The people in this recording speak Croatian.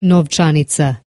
novčanica.